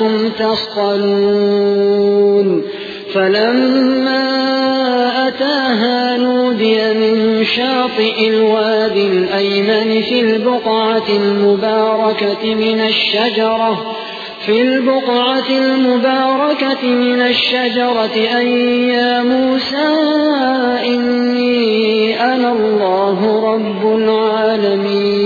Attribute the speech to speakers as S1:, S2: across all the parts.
S1: لعلكم تصطلون فلما أتاها نودي من شاطئ الواد الأيمن في البقعة المباركة من الشجرة في البقعة المباركة من الشجرة أن يا موسى إني أنا الله رب العالمين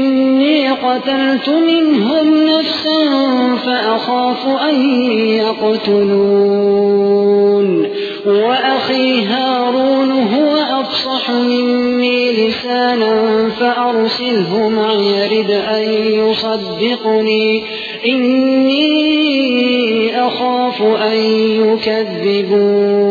S1: قتلت منهم نفسا فأخاف أن يقتلون. وأخي هارون هو أفصح مني لسانا فأرسله معي رد أن يصدقني. إني أخاف أن يكذبون.